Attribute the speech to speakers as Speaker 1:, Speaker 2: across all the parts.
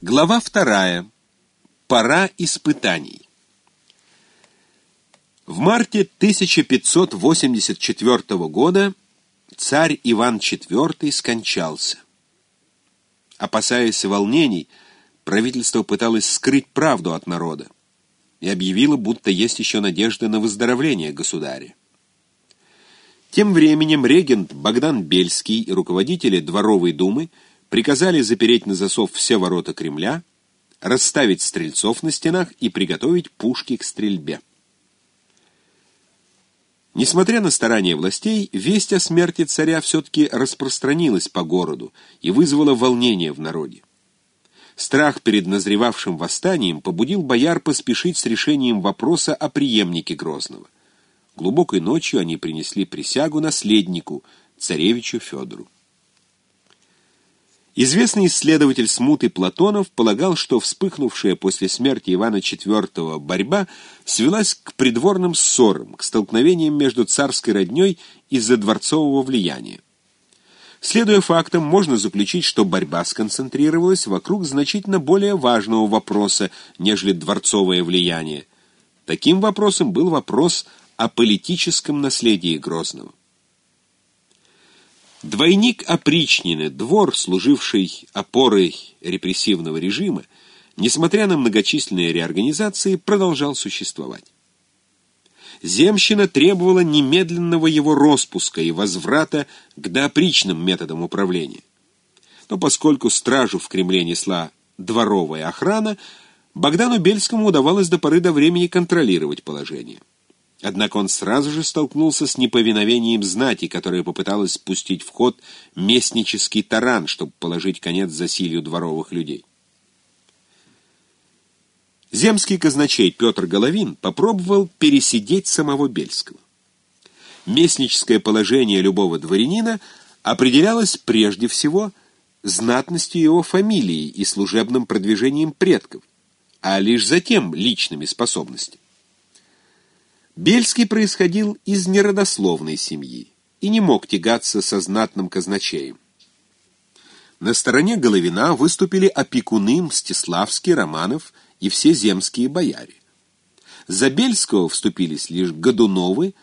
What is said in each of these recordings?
Speaker 1: Глава вторая. Пора испытаний. В марте 1584 года царь Иван IV скончался. Опасаясь волнений, правительство пыталось скрыть правду от народа и объявило, будто есть еще надежда на выздоровление государя. Тем временем регент Богдан Бельский и руководители Дворовой думы приказали запереть на засов все ворота Кремля, расставить стрельцов на стенах и приготовить пушки к стрельбе. Несмотря на старания властей, весть о смерти царя все-таки распространилась по городу и вызвала волнение в народе. Страх перед назревавшим восстанием побудил бояр поспешить с решением вопроса о преемнике Грозного. Глубокой ночью они принесли присягу наследнику, царевичу Федору. Известный исследователь смуты Платонов полагал, что вспыхнувшая после смерти Ивана IV борьба свелась к придворным ссорам, к столкновениям между царской родней из-за дворцового влияния. Следуя фактам, можно заключить, что борьба сконцентрировалась вокруг значительно более важного вопроса, нежели дворцовое влияние. Таким вопросом был вопрос о политическом наследии Грозного. Двойник опричнины, двор, служивший опорой репрессивного режима, несмотря на многочисленные реорганизации, продолжал существовать. Земщина требовала немедленного его распуска и возврата к доопричным методам управления. Но поскольку стражу в Кремле несла дворовая охрана, Богдану Бельскому удавалось до поры до времени контролировать положение. Однако он сразу же столкнулся с неповиновением знати, которая попыталась спустить в ход местнический таран, чтобы положить конец засилью дворовых людей. Земский казначей Петр Головин попробовал пересидеть самого Бельского. Местническое положение любого дворянина определялось прежде всего знатностью его фамилии и служебным продвижением предков, а лишь затем личными способностями. Бельский происходил из неродословной семьи и не мог тягаться со знатным казначеем. На стороне Головина выступили опекуны Мстиславский, Романов и все земские бояре. За Бельского вступились лишь Годуновы,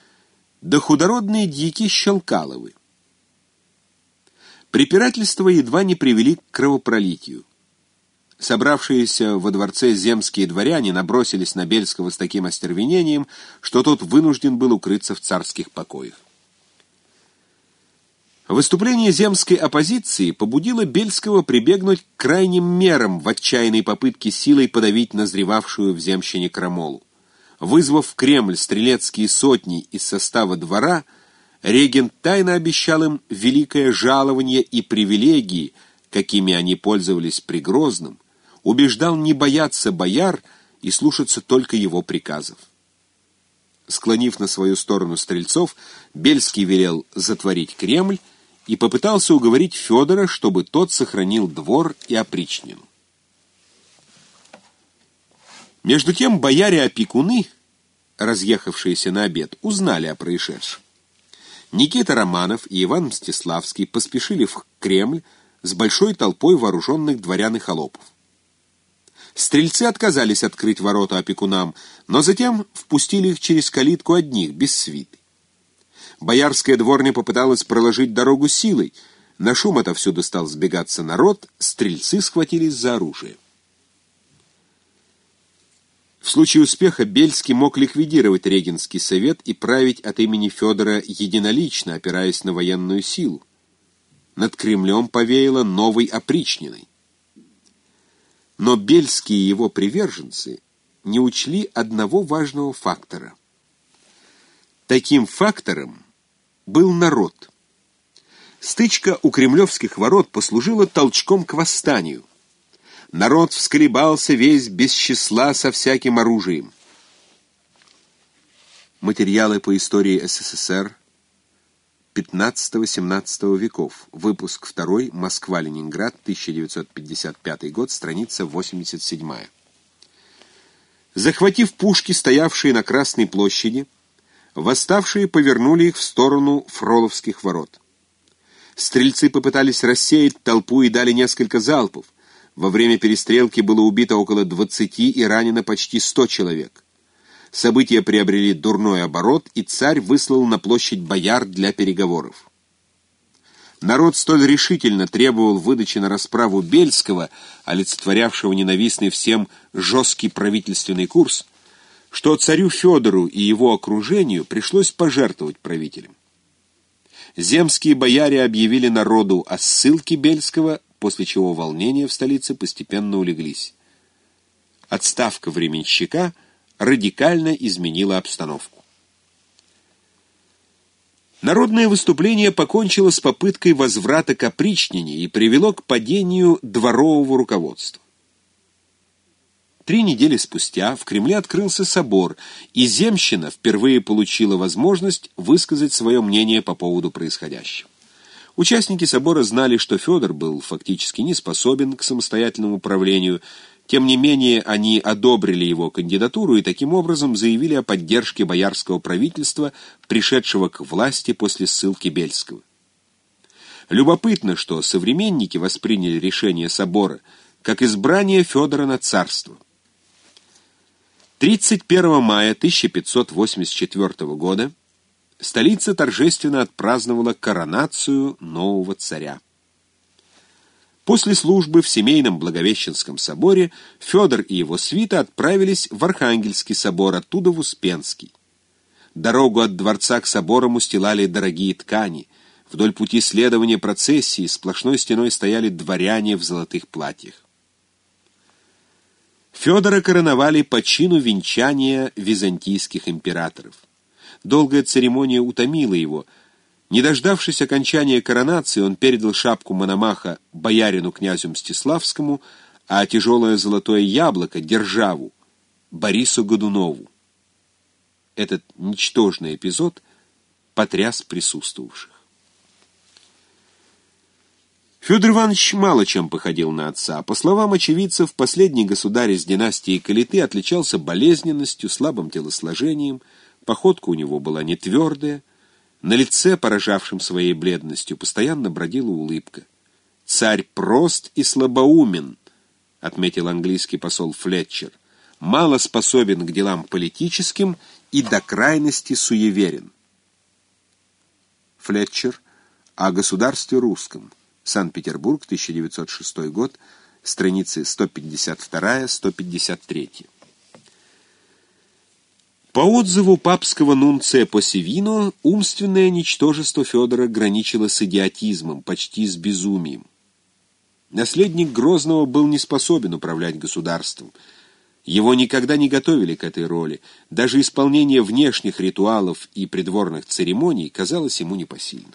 Speaker 1: да худородные дьяки Щелкаловы. Препирательства едва не привели к кровопролитию. Собравшиеся во дворце земские дворяне набросились на Бельского с таким остервенением, что тот вынужден был укрыться в царских покоях. Выступление земской оппозиции побудило Бельского прибегнуть к крайним мерам в отчаянной попытке силой подавить назревавшую в земщине крамолу. Вызвав в Кремль стрелецкие сотни из состава двора, регент тайно обещал им великое жалование и привилегии, какими они пользовались при Грозном, убеждал не бояться бояр и слушаться только его приказов. Склонив на свою сторону стрельцов, Бельский велел затворить Кремль и попытался уговорить Федора, чтобы тот сохранил двор и опричнину. Между тем бояре-опекуны, разъехавшиеся на обед, узнали о происшедшем. Никита Романов и Иван Мстиславский поспешили в Кремль с большой толпой вооруженных дворян и холопов. Стрельцы отказались открыть ворота опекунам, но затем впустили их через калитку одних, без свиты. Боярская дворня попыталась проложить дорогу силой. На шум отовсюду стал сбегаться народ, стрельцы схватились за оружие. В случае успеха Бельский мог ликвидировать Регенский совет и править от имени Федора единолично, опираясь на военную силу. Над Кремлем повеяло новой опричниной. Но Бельские его приверженцы не учли одного важного фактора. Таким фактором был народ. Стычка у кремлевских ворот послужила толчком к восстанию. Народ всколебался весь без числа со всяким оружием. Материалы по истории СССР 15-17 веков. Выпуск 2. Москва-Ленинград, 1955 год, страница 87. Захватив пушки, стоявшие на Красной площади, восставшие повернули их в сторону Фроловских ворот. Стрельцы попытались рассеять толпу и дали несколько залпов. Во время перестрелки было убито около 20 и ранено почти 100 человек. События приобрели дурной оборот, и царь выслал на площадь бояр для переговоров. Народ столь решительно требовал выдачи на расправу Бельского, олицетворявшего ненавистный всем жесткий правительственный курс, что царю Федору и его окружению пришлось пожертвовать правителем. Земские бояре объявили народу о ссылке Бельского, после чего волнения в столице постепенно улеглись. Отставка временщика радикально изменила обстановку. Народное выступление покончило с попыткой возврата к опричнине и привело к падению дворового руководства. Три недели спустя в Кремле открылся собор, и земщина впервые получила возможность высказать свое мнение по поводу происходящего. Участники собора знали, что Федор был фактически не способен к самостоятельному управлению, тем не менее они одобрили его кандидатуру и таким образом заявили о поддержке боярского правительства, пришедшего к власти после ссылки Бельского. Любопытно, что современники восприняли решение собора как избрание Федора на царство. 31 мая 1584 года столица торжественно отпраздновала коронацию нового царя. После службы в семейном Благовещенском соборе Федор и его свита отправились в Архангельский собор, оттуда в Успенский. Дорогу от дворца к соборам устилали дорогие ткани. Вдоль пути следования процессии сплошной стеной стояли дворяне в золотых платьях. Федора короновали по чину венчания византийских императоров. Долгая церемония утомила его. Не дождавшись окончания коронации, он передал шапку Мономаха боярину князю Мстиславскому, а тяжелое золотое яблоко — державу, Борису Годунову. Этот ничтожный эпизод потряс присутствовавших. Федор Иванович мало чем походил на отца. По словам очевидцев, последний государь из династии Калиты отличался болезненностью, слабым телосложением, походка у него была не твердая, на лице, поражавшем своей бледностью, постоянно бродила улыбка. «Царь прост и слабоумен», — отметил английский посол Флетчер, «мало способен к делам политическим и до крайности суеверен». Флетчер о государстве русском. Санкт-Петербург, 1906 год, страницы 152-153. По отзыву папского нунция Посевино, умственное ничтожество Федора граничило с идиотизмом, почти с безумием. Наследник Грозного был не способен управлять государством. Его никогда не готовили к этой роли. Даже исполнение внешних ритуалов и придворных церемоний казалось ему непосильным.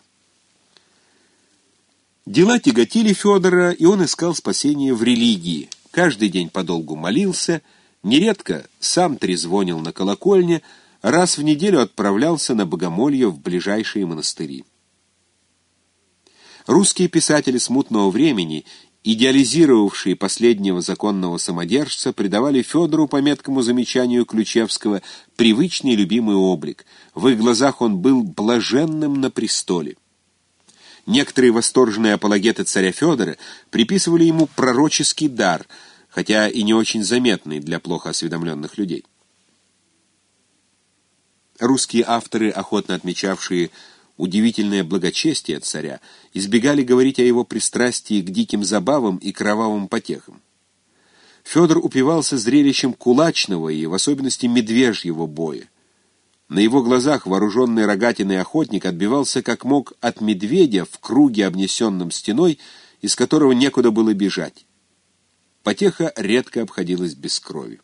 Speaker 1: Дела тяготили Федора, и он искал спасения в религии. Каждый день подолгу молился, нередко сам трезвонил на колокольне, раз в неделю отправлялся на богомолье в ближайшие монастыри. Русские писатели смутного времени, идеализировавшие последнего законного самодержца, придавали Федору, по меткому замечанию Ключевского, привычный любимый облик. В их глазах он был блаженным на престоле. Некоторые восторженные апологеты царя Федора приписывали ему пророческий дар, хотя и не очень заметный для плохо осведомленных людей. Русские авторы, охотно отмечавшие удивительное благочестие царя, избегали говорить о его пристрастии к диким забавам и кровавым потехам. Федор упивался зрелищем кулачного и, в особенности, медвежьего боя. На его глазах вооруженный рогатиной охотник отбивался как мог от медведя в круге, обнесенном стеной, из которого некуда было бежать. Потеха редко обходилась без крови.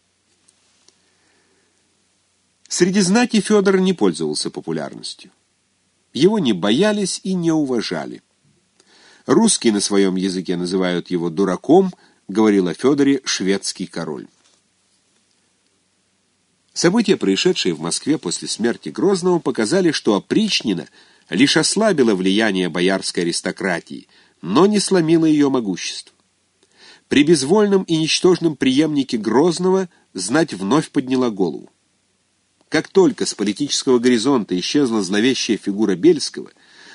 Speaker 1: Среди знати Федор не пользовался популярностью. Его не боялись и не уважали. Русские на своем языке называют его дураком, говорил о Федоре шведский король. События, происшедшие в Москве после смерти Грозного, показали, что опричнина лишь ослабила влияние боярской аристократии, но не сломила ее могущество. При безвольном и ничтожном преемнике Грозного знать вновь подняла голову. Как только с политического горизонта исчезла зловещая фигура Бельского,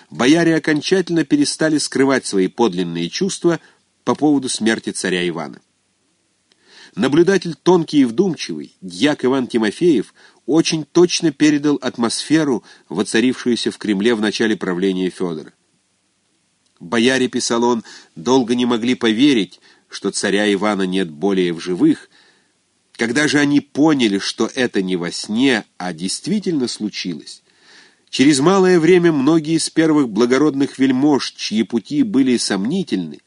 Speaker 1: бояре окончательно перестали скрывать свои подлинные чувства по поводу смерти царя Ивана. Наблюдатель тонкий и вдумчивый, дьяк Иван Тимофеев, очень точно передал атмосферу, воцарившуюся в Кремле в начале правления Федора. Бояре, писал он, долго не могли поверить, что царя Ивана нет более в живых. Когда же они поняли, что это не во сне, а действительно случилось, через малое время многие из первых благородных вельмож, чьи пути были сомнительны,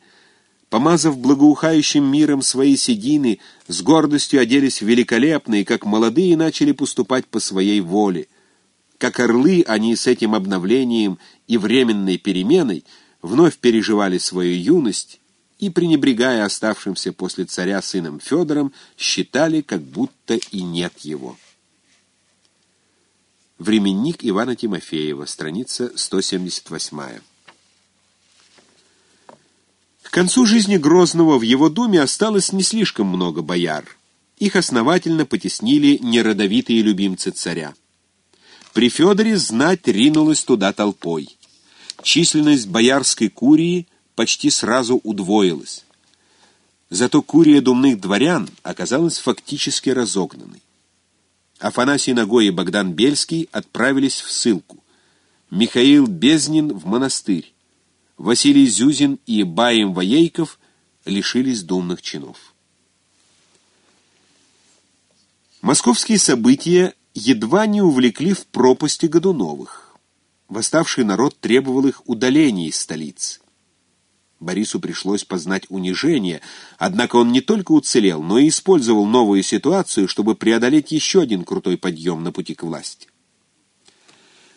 Speaker 1: помазав благоухающим миром свои седины, с гордостью оделись великолепно и, как молодые, начали поступать по своей воле. Как орлы они с этим обновлением и временной переменой вновь переживали свою юность и, пренебрегая оставшимся после царя сыном Федором, считали, как будто и нет его. Временник Ивана Тимофеева, страница 178. К концу жизни Грозного в его доме осталось не слишком много бояр. Их основательно потеснили неродовитые любимцы царя. При Федоре знать ринулась туда толпой. Численность боярской курии почти сразу удвоилась. Зато курия думных дворян оказалась фактически разогнанной. Афанасий Нагой и Богдан Бельский отправились в ссылку. Михаил Безнин в монастырь. Василий Зюзин и Баем Воейков лишились думных чинов. Московские события едва не увлекли в пропасти Годуновых. Восставший народ требовал их удаления из столицы. Борису пришлось познать унижение, однако он не только уцелел, но и использовал новую ситуацию, чтобы преодолеть еще один крутой подъем на пути к власти.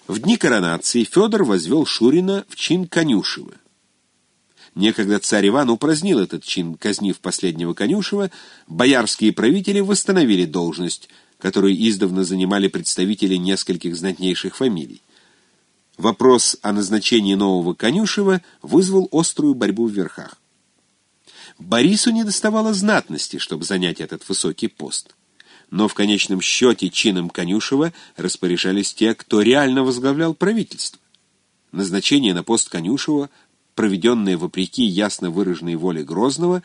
Speaker 1: В дни коронации Федор возвел Шурина в чин Конюшева. Некогда царь Иван упразднил этот чин, казнив последнего Конюшева, боярские правители восстановили должность, которую издавна занимали представители нескольких знатнейших фамилий. Вопрос о назначении нового Конюшева вызвал острую борьбу в верхах. Борису не доставало знатности, чтобы занять этот высокий пост. Но в конечном счете чином Конюшева распоряжались те, кто реально возглавлял правительство. Назначение на пост Конюшева, проведенное вопреки ясно выраженной воле Грозного,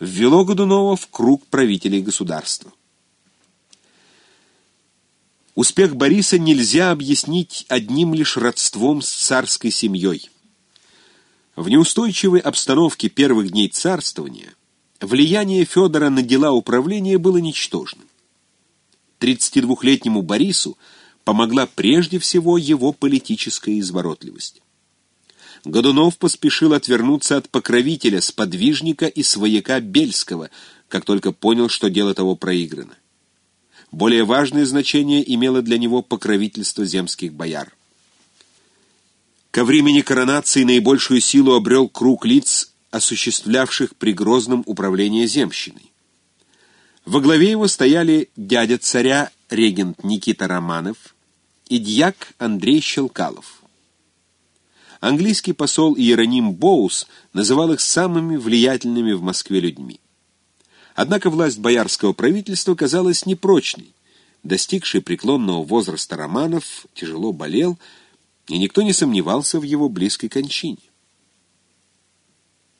Speaker 1: ввело Годунова в круг правителей государства. Успех Бориса нельзя объяснить одним лишь родством с царской семьей. В неустойчивой обстановке первых дней царствования влияние Федора на дела управления было ничтожным. 32-летнему Борису помогла прежде всего его политическая изворотливость. Годунов поспешил отвернуться от покровителя, сподвижника и свояка Бельского, как только понял, что дело того проиграно. Более важное значение имело для него покровительство земских бояр. Ко времени коронации наибольшую силу обрел круг лиц, осуществлявших при Грозном управление земщиной. Во главе его стояли дядя царя, регент Никита Романов и дьяк Андрей Щелкалов. Английский посол Иероним Боус называл их самыми влиятельными в Москве людьми. Однако власть боярского правительства казалась непрочной. Достигший преклонного возраста Романов тяжело болел, и никто не сомневался в его близкой кончине.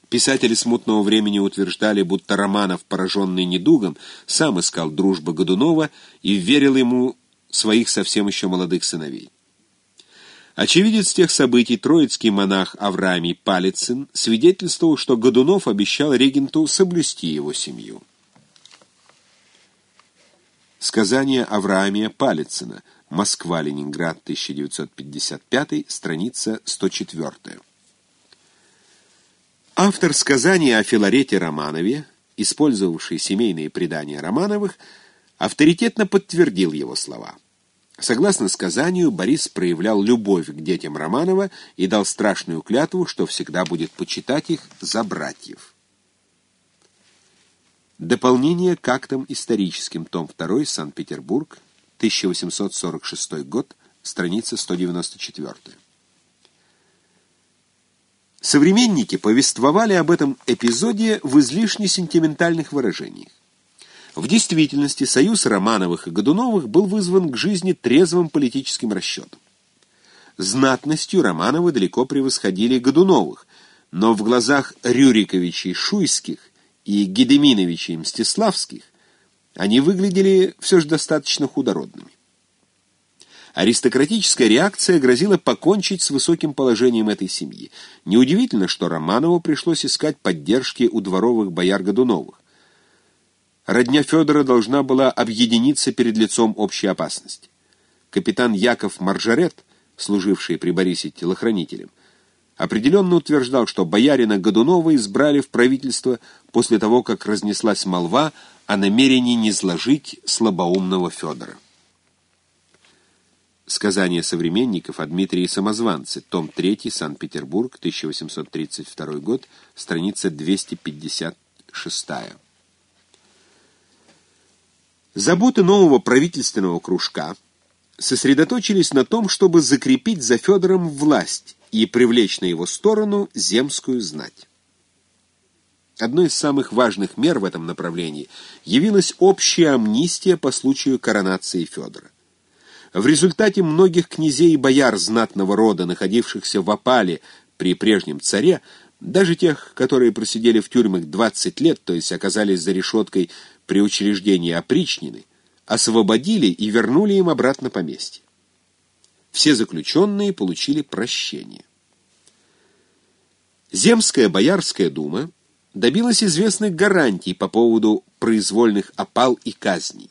Speaker 1: Писатели смутного времени утверждали, будто Романов, пораженный недугом, сам искал дружбы Годунова и верил ему своих совсем еще молодых сыновей. Очевидец тех событий, троицкий монах Авраамий Палицын, свидетельствовал, что Годунов обещал регенту соблюсти его семью. Сказание Авраамия Палицына. Москва-Ленинград, 1955, страница 104. Автор сказания о Филарете Романове, использовавший семейные предания Романовых, авторитетно подтвердил его слова. Согласно сказанию, Борис проявлял любовь к детям Романова и дал страшную клятву, что всегда будет почитать их за братьев. Дополнение к актам историческим, том 2, Санкт-Петербург, 1846 год, страница 194. Современники повествовали об этом эпизоде в излишне сентиментальных выражениях. В действительности союз Романовых и Годуновых был вызван к жизни трезвым политическим расчетом. Знатностью Романовы далеко превосходили Годуновых, но в глазах Рюриковичей Шуйских и Гедеминовичей Мстиславских они выглядели все же достаточно худородными. Аристократическая реакция грозила покончить с высоким положением этой семьи. Неудивительно, что Романову пришлось искать поддержки у дворовых бояр Годуновых. Родня Федора должна была объединиться перед лицом общей опасности. Капитан Яков Маржарет, служивший при Борисе телохранителем, определенно утверждал, что боярина Годунова избрали в правительство после того, как разнеслась молва о намерении низложить слабоумного Федора. Сказания современников о Дмитрии Самозванце, том 3, Санкт-Петербург, 1832 год, страница 256. Заботы нового правительственного кружка сосредоточились на том, чтобы закрепить за Федором власть и привлечь на его сторону земскую знать. Одной из самых важных мер в этом направлении явилась общая амнистия по случаю коронации Федора. В результате многих князей и бояр знатного рода, находившихся в опале при прежнем царе, даже тех, которые просидели в тюрьмах 20 лет, то есть оказались за решеткой при учреждении опричнины, освободили и вернули им обратно поместье. Все заключенные получили прощение. Земская Боярская дума добилась известных гарантий по поводу произвольных опал и казней.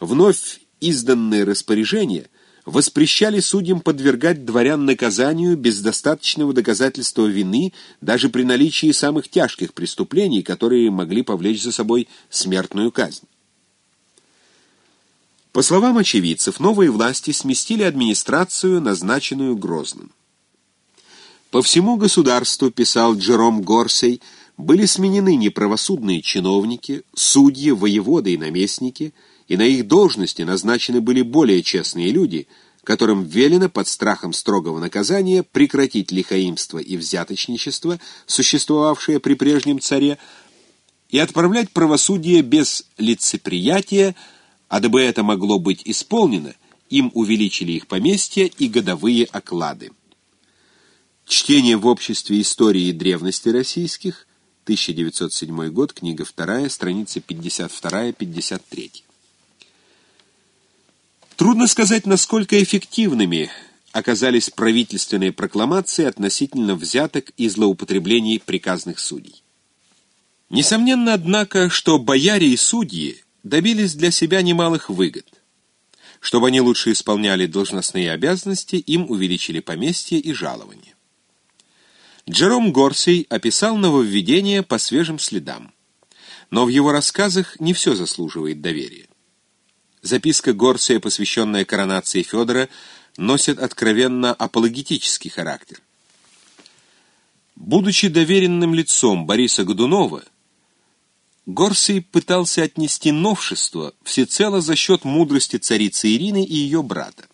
Speaker 1: Вновь изданные распоряжения воспрещали судьям подвергать дворян наказанию без достаточного доказательства вины даже при наличии самых тяжких преступлений, которые могли повлечь за собой смертную казнь. По словам очевидцев, новые власти сместили администрацию, назначенную Грозным. По всему государству, писал Джером Горсей, были сменены неправосудные чиновники, судьи, воеводы и наместники – и на их должности назначены были более честные люди, которым велено под страхом строгого наказания прекратить лихаимство и взяточничество, существовавшее при прежнем царе, и отправлять правосудие без лицеприятия, а дабы это могло быть исполнено, им увеличили их поместья и годовые оклады. Чтение в обществе истории и древности российских, 1907 год, книга 2, страница 52-53. Трудно сказать, насколько эффективными оказались правительственные прокламации относительно взяток и злоупотреблений приказных судей. Несомненно, однако, что бояре и судьи добились для себя немалых выгод. Чтобы они лучше исполняли должностные обязанности, им увеличили поместья и жалования. Джером Горсей описал нововведение по свежим следам. Но в его рассказах не все заслуживает доверия. Записка Горция, посвященная коронации Федора, носит откровенно апологетический характер. Будучи доверенным лицом Бориса Годунова, Горсий пытался отнести новшество всецело за счет мудрости царицы Ирины и ее брата.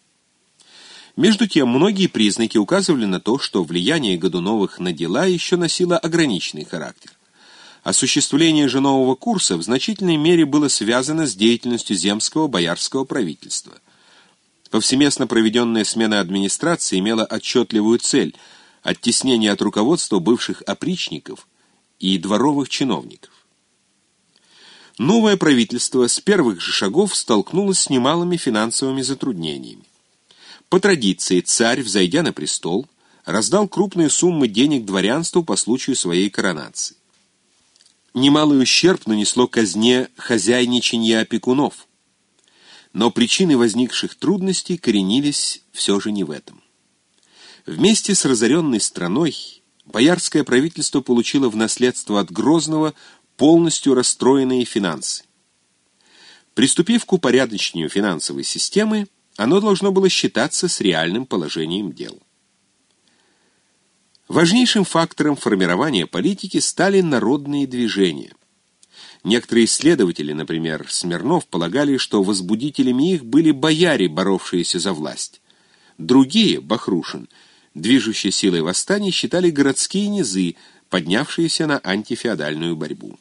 Speaker 1: Между тем, многие признаки указывали на то, что влияние Годуновых на дела еще носило ограниченный характер. Осуществление же нового курса в значительной мере было связано с деятельностью земского боярского правительства. Повсеместно проведенная смена администрации имела отчетливую цель – оттеснение от руководства бывших опричников и дворовых чиновников. Новое правительство с первых же шагов столкнулось с немалыми финансовыми затруднениями. По традиции царь, взойдя на престол, раздал крупные суммы денег дворянству по случаю своей коронации немалый ущерб нанесло казне хозяйничанье опекунов. Но причины возникших трудностей коренились все же не в этом. Вместе с разоренной страной боярское правительство получило в наследство от Грозного полностью расстроенные финансы. Приступив к упорядочению финансовой системы, оно должно было считаться с реальным положением дел. Важнейшим фактором формирования политики стали народные движения. Некоторые исследователи, например, Смирнов, полагали, что возбудителями их были бояре, боровшиеся за власть. Другие, Бахрушин, движущей силой восстания считали городские низы, поднявшиеся на антифеодальную борьбу.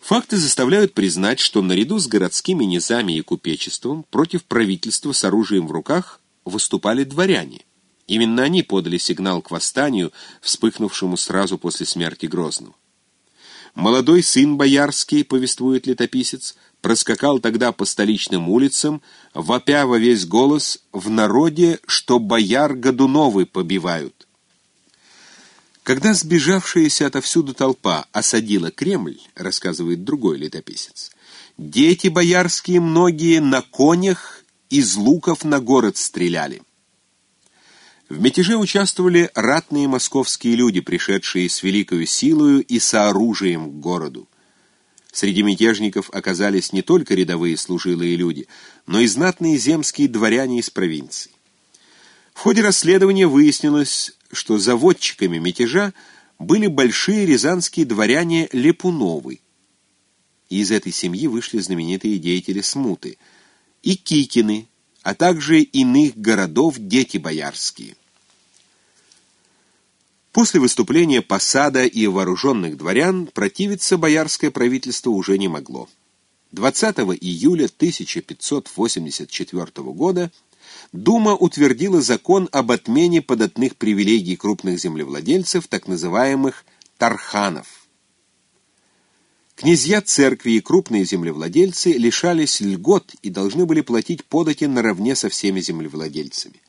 Speaker 1: Факты заставляют признать, что наряду с городскими низами и купечеством против правительства с оружием в руках выступали дворяне. Именно они подали сигнал к восстанию, вспыхнувшему сразу после смерти Грозного. Молодой сын боярский, повествует летописец, проскакал тогда по столичным улицам, вопя во весь голос в народе, что бояр Годуновы побивают. Когда сбежавшаяся отовсюду толпа осадила Кремль, рассказывает другой летописец, дети боярские многие на конях из луков на город стреляли. В мятеже участвовали ратные московские люди, пришедшие с великою силою и сооружием к городу. Среди мятежников оказались не только рядовые служилые люди, но и знатные земские дворяне из провинций. В ходе расследования выяснилось, что заводчиками мятежа были большие рязанские дворяне Лепуновы. И из этой семьи вышли знаменитые деятели смуты, и Кикины, а также иных городов дети боярские. После выступления посада и вооруженных дворян противиться боярское правительство уже не могло. 20 июля 1584 года Дума утвердила закон об отмене податных привилегий крупных землевладельцев, так называемых тарханов. Князья церкви и крупные землевладельцы лишались льгот и должны были платить подати наравне со всеми землевладельцами.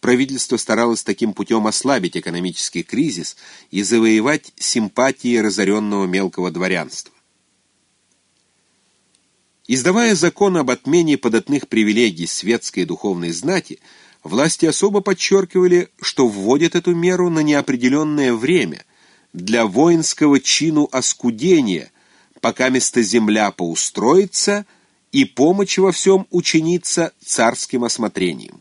Speaker 1: Правительство старалось таким путем ослабить экономический кризис и завоевать симпатии разоренного мелкого дворянства. Издавая закон об отмене податных привилегий светской и духовной знати, власти особо подчеркивали, что вводят эту меру на неопределенное время для воинского чину оскудения, пока место земля поустроится и помощь во всем учинится царским осмотрением.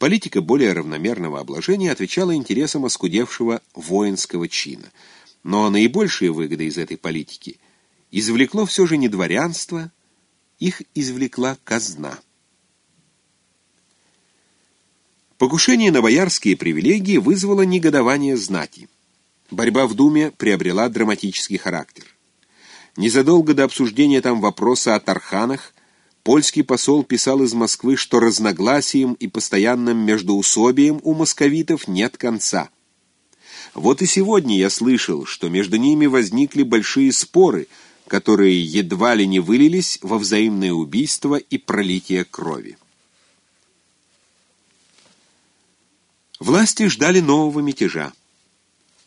Speaker 1: Политика более равномерного обложения отвечала интересам оскудевшего воинского чина. Но наибольшие выгоды из этой политики извлекло все же не дворянство, их извлекла казна. Покушение на боярские привилегии вызвало негодование знати. Борьба в Думе приобрела драматический характер. Незадолго до обсуждения там вопроса о Тарханах польский посол писал из Москвы, что разногласием и постоянным междоусобием у московитов нет конца. Вот и сегодня я слышал, что между ними возникли большие споры, которые едва ли не вылились во взаимное убийство и пролитие крови. Власти ждали нового мятежа.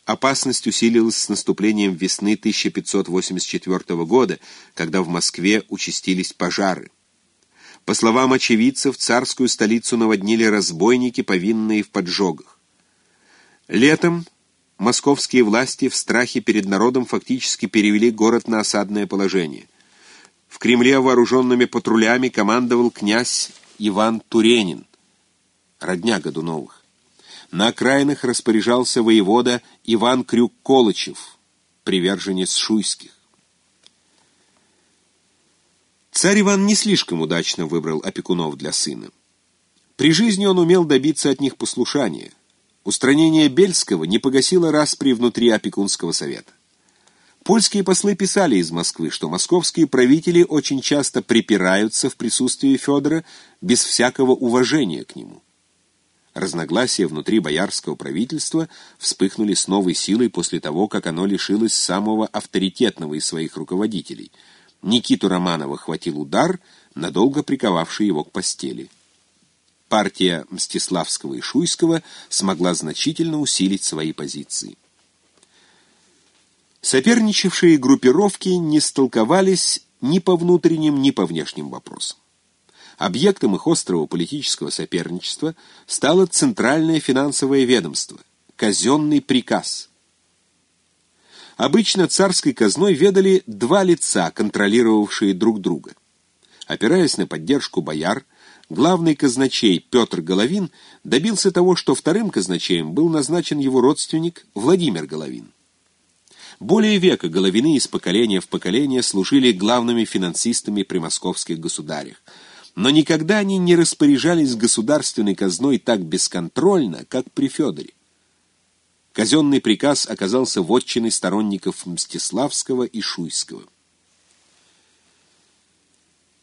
Speaker 1: Опасность усилилась с наступлением весны 1584 года, когда в Москве участились пожары. По словам очевидцев, царскую столицу наводнили разбойники, повинные в поджогах. Летом московские власти в страхе перед народом фактически перевели город на осадное положение. В Кремле вооруженными патрулями командовал князь Иван Туренин, родня Годуновых. На окраинах распоряжался воевода Иван Крюк-Колычев, приверженец шуйских. Царь Иван не слишком удачно выбрал опекунов для сына. При жизни он умел добиться от них послушания. Устранение Бельского не погасило распри внутри опекунского совета. Польские послы писали из Москвы, что московские правители очень часто припираются в присутствии Федора без всякого уважения к нему. Разногласия внутри боярского правительства вспыхнули с новой силой после того, как оно лишилось самого авторитетного из своих руководителей. Никиту Романова хватил удар, надолго приковавший его к постели. Партия Мстиславского и Шуйского смогла значительно усилить свои позиции. Соперничавшие группировки не столковались ни по внутренним, ни по внешним вопросам. Объектом их острого политического соперничества стало Центральное финансовое ведомство, казенный приказ. Обычно царской казной ведали два лица, контролировавшие друг друга. Опираясь на поддержку бояр, главный казначей Петр Головин добился того, что вторым казначеем был назначен его родственник Владимир Головин. Более века Головины из поколения в поколение служили главными финансистами при московских государях – но никогда они не распоряжались государственной казной так бесконтрольно, как при Федоре. Казенный приказ оказался вотчиной сторонников Мстиславского и Шуйского.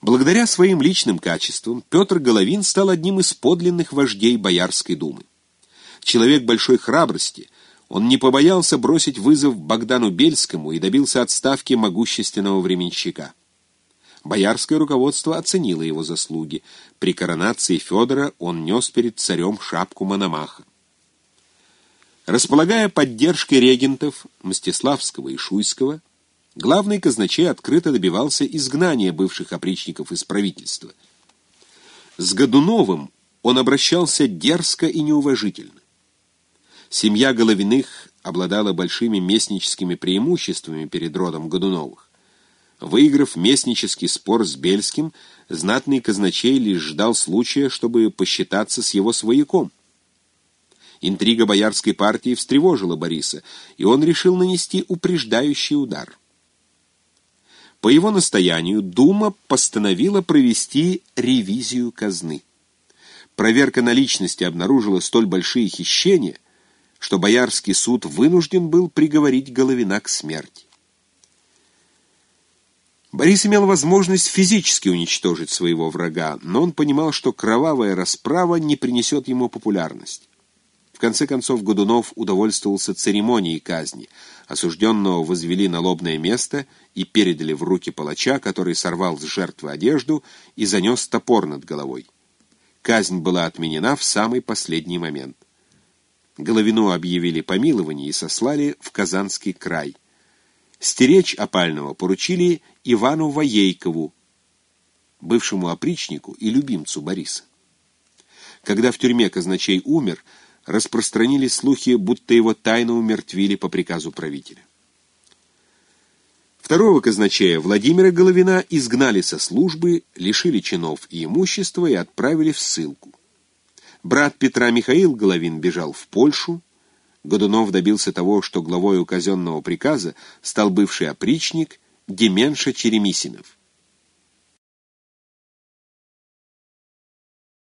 Speaker 1: Благодаря своим личным качествам Петр Головин стал одним из подлинных вождей Боярской думы. Человек большой храбрости, он не побоялся бросить вызов Богдану Бельскому и добился отставки могущественного временщика. Боярское руководство оценило его заслуги. При коронации Федора он нес перед царем шапку Мономаха. Располагая поддержкой регентов Мстиславского и Шуйского, главный казначей открыто добивался изгнания бывших опричников из правительства. С Годуновым он обращался дерзко и неуважительно. Семья Головиных обладала большими местническими преимуществами перед родом Годуновых. Выиграв местнический спор с Бельским, знатный казначей лишь ждал случая, чтобы посчитаться с его свояком. Интрига боярской партии встревожила Бориса, и он решил нанести упреждающий удар. По его настоянию Дума постановила провести ревизию казны. Проверка наличности обнаружила столь большие хищения, что Боярский суд вынужден был приговорить Головина к смерти. Борис имел возможность физически уничтожить своего врага, но он понимал, что кровавая расправа не принесет ему популярность. В конце концов Годунов удовольствовался церемонией казни. Осужденного возвели на лобное место и передали в руки палача, который сорвал с жертвы одежду и занес топор над головой. Казнь была отменена в самый последний момент. Головину объявили помилование и сослали в Казанский край. Стеречь опального поручили Ивану Воейкову, бывшему опричнику и любимцу Бориса. Когда в тюрьме казначей умер, распространились слухи, будто его тайно умертвили по приказу правителя. Второго казначея Владимира Головина изгнали со службы, лишили чинов и имущества и отправили в ссылку. Брат Петра Михаил Головин бежал в Польшу. Годунов добился того, что главой казенного приказа стал бывший опричник Деменша Черемисинов.